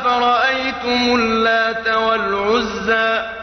أفرأيتم اللات والعزى